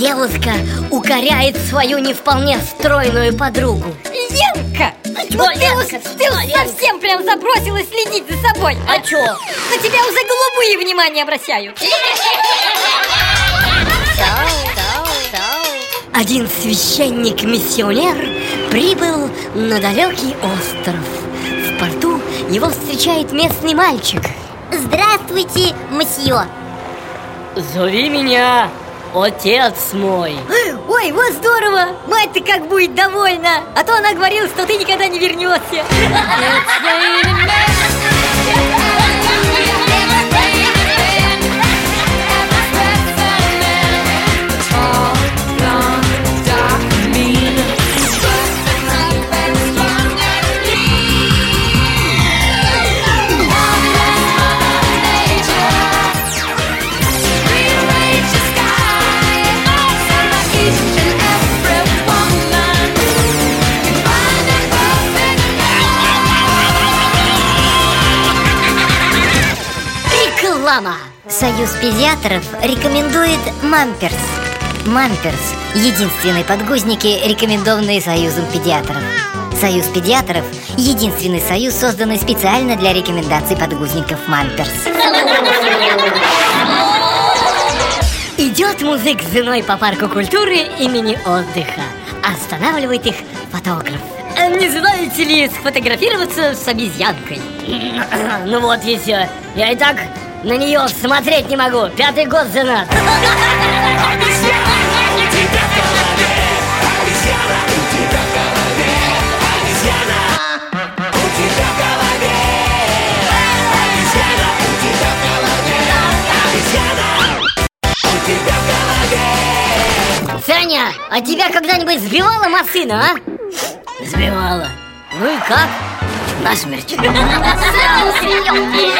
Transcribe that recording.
Ленка укоряет свою не вполне стройную подругу. Ленка, ну ты, Ленка, уж- ты уж Ленка? совсем прям забросилась следить за собой А чё? На тебя уже голубые внимание обращают. Один священник-миссионер прибыл на далекий остров. В порту его встречает местный мальчик. Здравствуйте, мсье. Зови меня отец мой. Ой, вот здорово! Мать-то как будет довольна! А то она говорила, что ты никогда не вернешься Реклама. Союз педиатров рекомендует Мамперс Мамперс – единственные подгузники, рекомендованные Союзом педиатров. Союз педиатров – единственный союз, созданный специально для рекомендаций подгузников Мамперс Идет музык с женой по парку культуры имени отдыха. Останавливает их фотограф. «Э, Не желаете ли сфотографироваться с обезьянкой? Ну вот и все Я и так на нее смотреть не могу Пятый год женат Саня, а тебя когда-нибудь сбивала машина, а? Сбивала Ну и как? Basmertje. Circus, jongen.